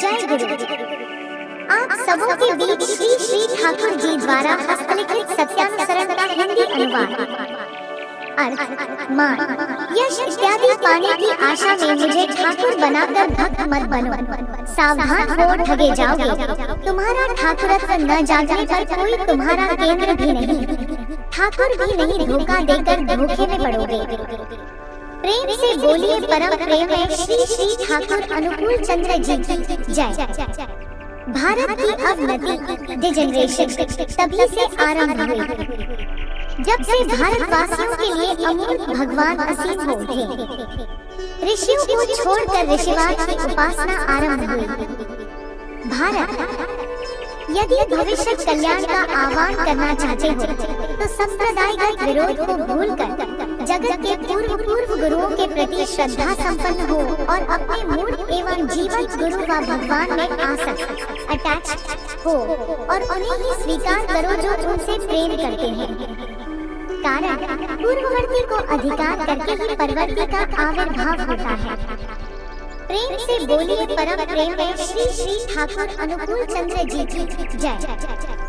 जय गुरु। आप सबों के बीच श्री श्री ठाकुर जी द्वारा हस्तलिखित सत्यानुसरण का हिंदी अनुवाद। अर्थ, मान। यश इत्यादि पाने की आशा में मुझे ठाकुर बनाकर भक्त मत बनो। सावधान हो ठगे जाओगे। तुम्हारा ठाकुरत्व न जागने पर कोई तुम्हारा केंद्र भी नहीं। ठाकुर भी नहीं धोखा देकर धोखे में पड़ोगे। प्रेम से बोलिए परम प्रेम है श्री श्री ठाकुर अनुकूल चंद्र जी की। जय। भारत की अवनति डिजेनरेशन तभी से आरंभ हुई। जब से भारतवासियों के लिए अमूल भगवान असीम हो थे ऋषियों को छोड़कर ऋषिवाद की उपासना आरंभ हुई। भारत, यदि भविष्य कल्याण का आह्वान करना चाहते हो तो संप्रदायगत विरोध को भूलकर जगत के पूर्व पूर्व गुरुओं के प्रति श्रद्धा संपन्न हो और अपने मूल एवं जीवित गुरु व भगवान में आसक्त अटैच हो और उन्हें ही स्वीकार करो जो उनसे प्रेम करते हैं। कारण, पूर्ववर्ती को अधिकार करके ही परवर्ती का आविर्भाव होता है। प्रेम से बोलिए परम प्रेम में श्री श्री ठाकुर अनुकूल चंद्र जी की जय।